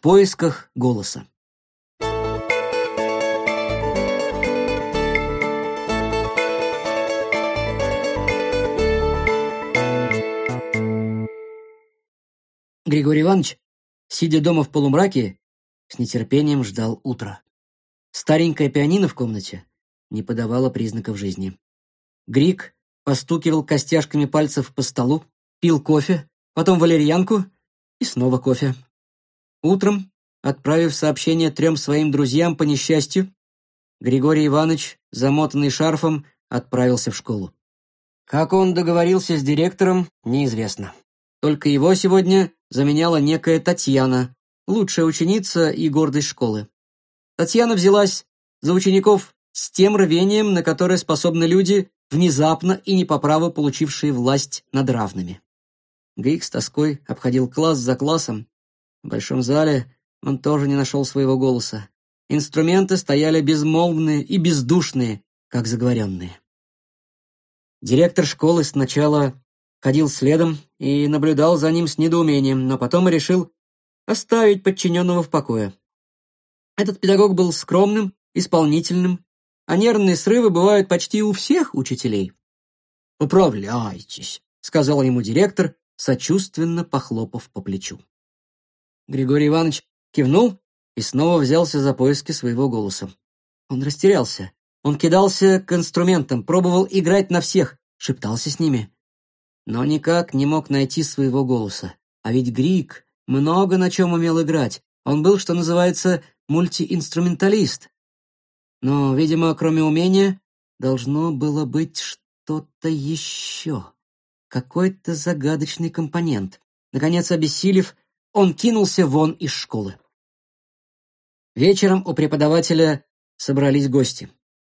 поисках голоса. Григорий Иванович, сидя дома в полумраке, с нетерпением ждал утра. Старенькая пианино в комнате не подавало признаков жизни. Грик постукивал костяшками пальцев по столу, пил кофе, потом валерьянку и снова кофе. Утром, отправив сообщение трем своим друзьям по несчастью, Григорий Иванович, замотанный шарфом, отправился в школу. Как он договорился с директором, неизвестно. Только его сегодня заменяла некая Татьяна, лучшая ученица и гордость школы. Татьяна взялась за учеников с тем рвением, на которое способны люди, внезапно и не по праву получившие власть над равными. Грик с тоской обходил класс за классом, в большом зале он тоже не нашел своего голоса. Инструменты стояли безмолвные и бездушные, как заговоренные. Директор школы сначала ходил следом и наблюдал за ним с недоумением, но потом решил оставить подчиненного в покое. Этот педагог был скромным, исполнительным, а нервные срывы бывают почти у всех учителей. «Управляйтесь», — сказал ему директор, сочувственно похлопав по плечу. Григорий Иванович кивнул и снова взялся за поиски своего голоса. Он растерялся. Он кидался к инструментам, пробовал играть на всех, шептался с ними. Но никак не мог найти своего голоса. А ведь Грик много на чем умел играть. Он был, что называется, мультиинструменталист. Но, видимо, кроме умения, должно было быть что-то еще. Какой-то загадочный компонент. Наконец, обессилев, он кинулся вон из школы. Вечером у преподавателя собрались гости.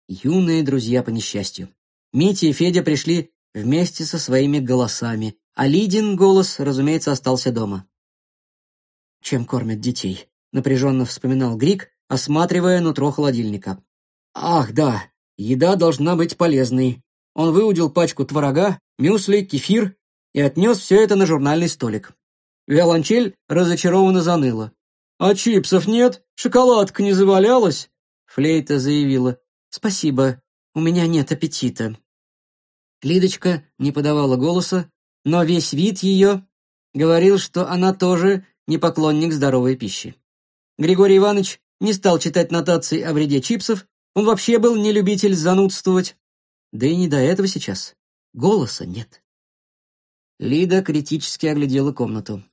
Юные друзья по несчастью. Митя и Федя пришли вместе со своими голосами, а Лидин голос, разумеется, остался дома. «Чем кормят детей?» — напряженно вспоминал Грик, осматривая нутро холодильника. «Ах, да, еда должна быть полезной». Он выудил пачку творога, мюсли, кефир и отнес все это на журнальный столик. Виолончель разочарованно заныла. «А чипсов нет? Шоколадка не завалялась?» Флейта заявила. «Спасибо, у меня нет аппетита». Лидочка не подавала голоса, но весь вид ее говорил, что она тоже не поклонник здоровой пищи. Григорий Иванович не стал читать нотации о вреде чипсов, он вообще был не любитель занудствовать. Да и не до этого сейчас. Голоса нет. Лида критически оглядела комнату.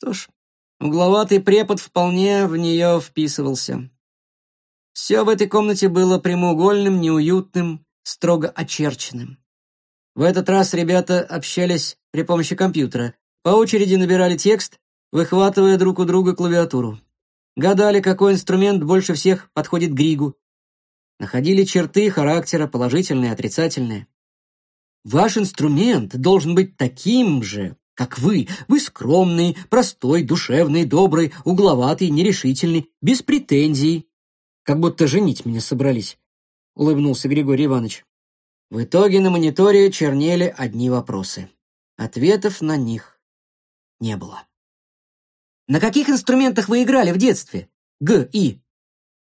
Что ж, угловатый препод вполне в нее вписывался. Все в этой комнате было прямоугольным, неуютным, строго очерченным. В этот раз ребята общались при помощи компьютера, по очереди набирали текст, выхватывая друг у друга клавиатуру. Гадали, какой инструмент больше всех подходит Григу. Находили черты характера, положительные, отрицательные. «Ваш инструмент должен быть таким же, как вы. Вы скромный, простой, душевный, добрый, угловатый, нерешительный, без претензий. Как будто женить меня собрались, — улыбнулся Григорий Иванович. В итоге на мониторе чернели одни вопросы. Ответов на них не было. На каких инструментах вы играли в детстве? Г. И.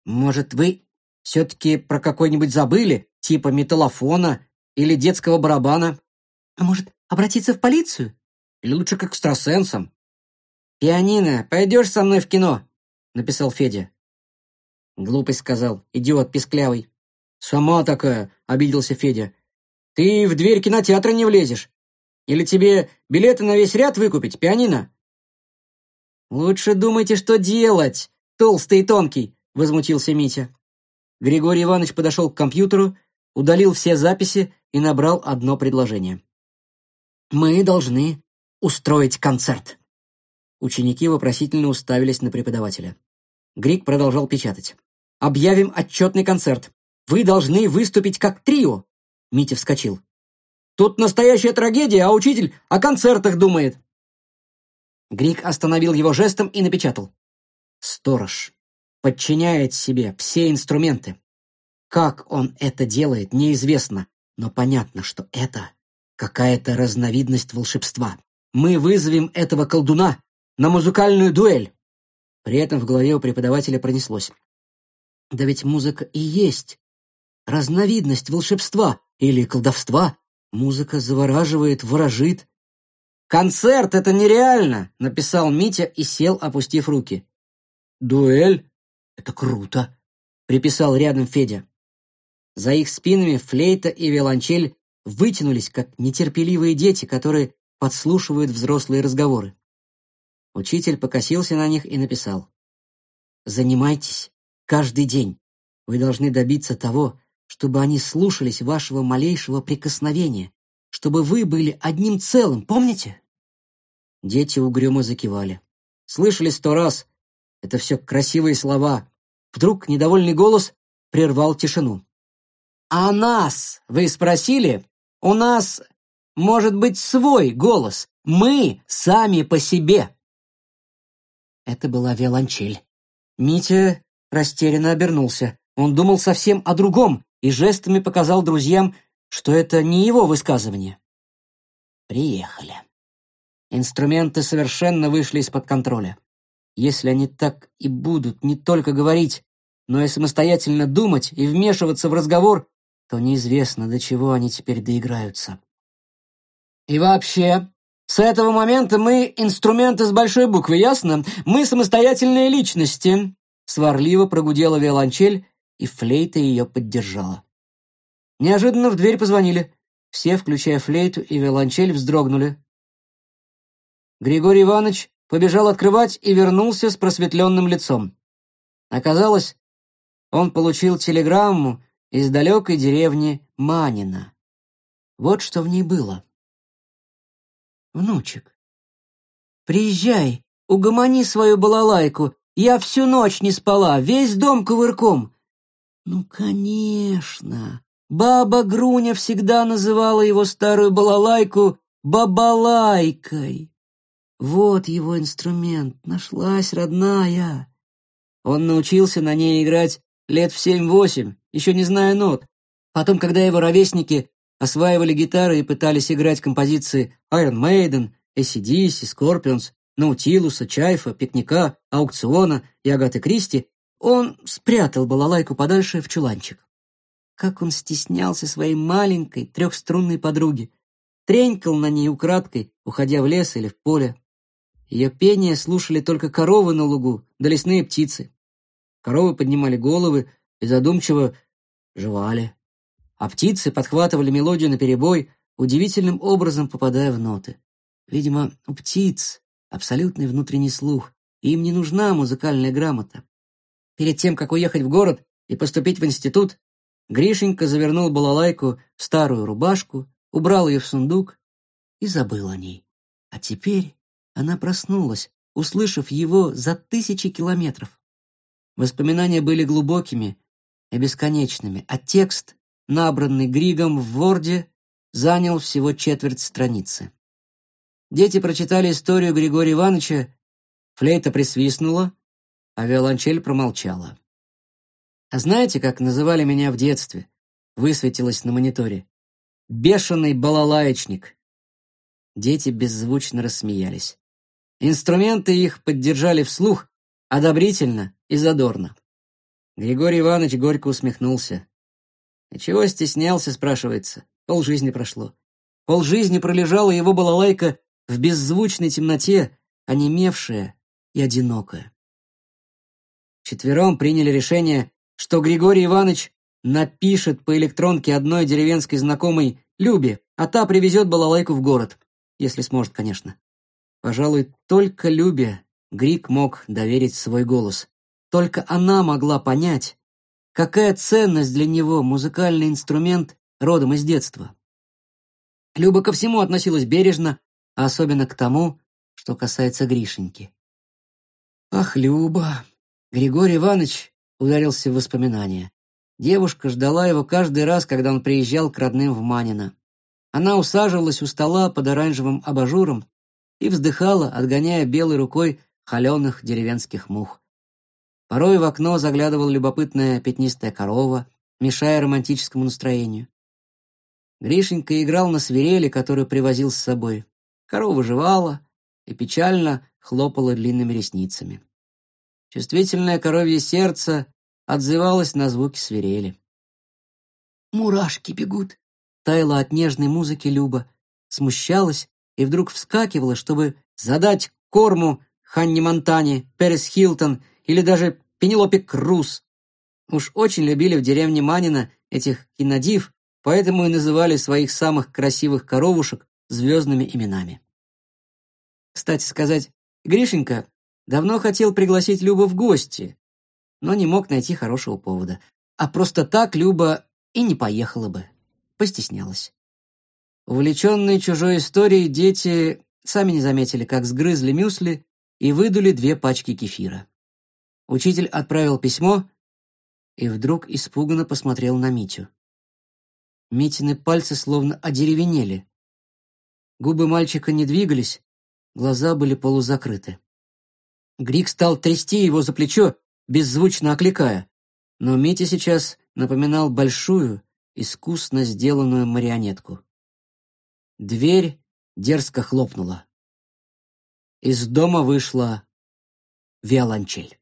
Может, вы все-таки про какой-нибудь забыли, типа металлофона или детского барабана? А может, обратиться в полицию? Или лучше к экстрасенсам. «Пианино, пойдешь со мной в кино?» — написал Федя. Глупый — сказал. «Идиот, писклявый». «Сама такая», — обиделся Федя. «Ты в дверь кинотеатра не влезешь. Или тебе билеты на весь ряд выкупить, пианино?» «Лучше думайте, что делать, толстый и тонкий», — возмутился Митя. Григорий Иванович подошел к компьютеру, удалил все записи и набрал одно предложение. «Мы должны устроить концерт!» Ученики вопросительно уставились на преподавателя. Грик продолжал печатать. «Объявим отчетный концерт. Вы должны выступить как трио!» Митя вскочил. «Тут настоящая трагедия, а учитель о концертах думает!» Грик остановил его жестом и напечатал. «Сторож подчиняет себе все инструменты. Как он это делает, неизвестно, но понятно, что это какая-то разновидность волшебства. Мы вызовем этого колдуна на музыкальную дуэль!» При этом в голове у преподавателя пронеслось. «Да ведь музыка и есть разновидность волшебства или колдовства. Музыка завораживает, ворожит». «Концерт — это нереально!» — написал Митя и сел, опустив руки. «Дуэль? Это круто!» — приписал рядом Федя. За их спинами флейта и виолончель вытянулись, как нетерпеливые дети, которые подслушивают взрослые разговоры. Учитель покосился на них и написал. «Занимайтесь каждый день. Вы должны добиться того, чтобы они слушались вашего малейшего прикосновения, чтобы вы были одним целым, помните?» Дети угрюмо закивали. «Слышали сто раз. Это все красивые слова». Вдруг недовольный голос прервал тишину. «А нас, вы спросили? У нас может быть свой голос. Мы сами по себе. Это была виолончель. Митя растерянно обернулся. Он думал совсем о другом и жестами показал друзьям, что это не его высказывание. Приехали. Инструменты совершенно вышли из-под контроля. Если они так и будут не только говорить, но и самостоятельно думать и вмешиваться в разговор, то неизвестно, до чего они теперь доиграются. И вообще, с этого момента мы инструменты с большой буквы, ясно? Мы самостоятельные личности. Сварливо прогудела виолончель, и флейта ее поддержала. Неожиданно в дверь позвонили. Все, включая флейту и виолончель, вздрогнули. Григорий Иванович побежал открывать и вернулся с просветленным лицом. Оказалось, он получил телеграмму из далекой деревни Манина. Вот что в ней было внучек. Приезжай, угомони свою балалайку. Я всю ночь не спала, весь дом кувырком. Ну, конечно. Баба Груня всегда называла его старую балалайку бабалайкой. Вот его инструмент, нашлась родная. Он научился на ней играть лет в семь-восемь, еще не зная нот. Потом, когда его ровесники осваивали гитары и пытались играть композиции Iron Maiden, ACDC, Scorpions, Наутилуса, Чайфа, Пикника, Аукциона и Агаты Кристи, он спрятал балалайку подальше в чуланчик. Как он стеснялся своей маленькой трехструнной подруги. Тренькал на ней украдкой, уходя в лес или в поле. Ее пение слушали только коровы на лугу, да лесные птицы. Коровы поднимали головы и задумчиво жевали а птицы подхватывали мелодию наперебой, удивительным образом попадая в ноты. Видимо, у птиц абсолютный внутренний слух, и им не нужна музыкальная грамота. Перед тем, как уехать в город и поступить в институт, Гришенька завернул балалайку в старую рубашку, убрал ее в сундук и забыл о ней. А теперь она проснулась, услышав его за тысячи километров. Воспоминания были глубокими и бесконечными, а текст набранный Григом в Ворде, занял всего четверть страницы. Дети прочитали историю Григория Ивановича, флейта присвистнула, а виолончель промолчала. «А знаете, как называли меня в детстве?» — высветилось на мониторе. «Бешеный балалаечник». Дети беззвучно рассмеялись. Инструменты их поддержали вслух, одобрительно и задорно. Григорий Иванович горько усмехнулся. И чего стеснялся, спрашивается? Полжизни прошло. Полжизни пролежала его балалайка в беззвучной темноте, онемевшая и одинокая. Четвером приняли решение, что Григорий Иванович напишет по электронке одной деревенской знакомой Любе, а та привезет балалайку в город, если сможет, конечно. Пожалуй, только Любе Грик мог доверить свой голос. Только она могла понять, Какая ценность для него музыкальный инструмент родом из детства? Люба ко всему относилась бережно, а особенно к тому, что касается Гришеньки. «Ах, Люба!» Григорий Иванович ударился в воспоминания. Девушка ждала его каждый раз, когда он приезжал к родным в Манино. Она усаживалась у стола под оранжевым абажуром и вздыхала, отгоняя белой рукой холеных деревенских мух. Порой в окно заглядывала любопытная пятнистая корова, мешая романтическому настроению. Гришенька играл на свирели, которую привозил с собой. Корова жевала и печально хлопала длинными ресницами. Чувствительное коровье сердце отзывалось на звуки свирели. «Мурашки бегут!» — таяла от нежной музыки Люба, смущалась и вдруг вскакивала, чтобы задать корму Ханни Монтане, Перес Хилтон или даже Пенелопе Круз. Уж очень любили в деревне Манина этих кинодив, поэтому и называли своих самых красивых коровушек звездными именами. Кстати сказать, Гришенька давно хотел пригласить Любу в гости, но не мог найти хорошего повода. А просто так Люба и не поехала бы. Постеснялась. Увлеченные чужой историей дети сами не заметили, как сгрызли мюсли и выдули две пачки кефира. Учитель отправил письмо и вдруг испуганно посмотрел на Митю. Митины пальцы словно одеревенели. Губы мальчика не двигались, глаза были полузакрыты. Грик стал трясти его за плечо, беззвучно окликая. Но Митя сейчас напоминал большую, искусно сделанную марионетку. Дверь дерзко хлопнула. Из дома вышла виолончель.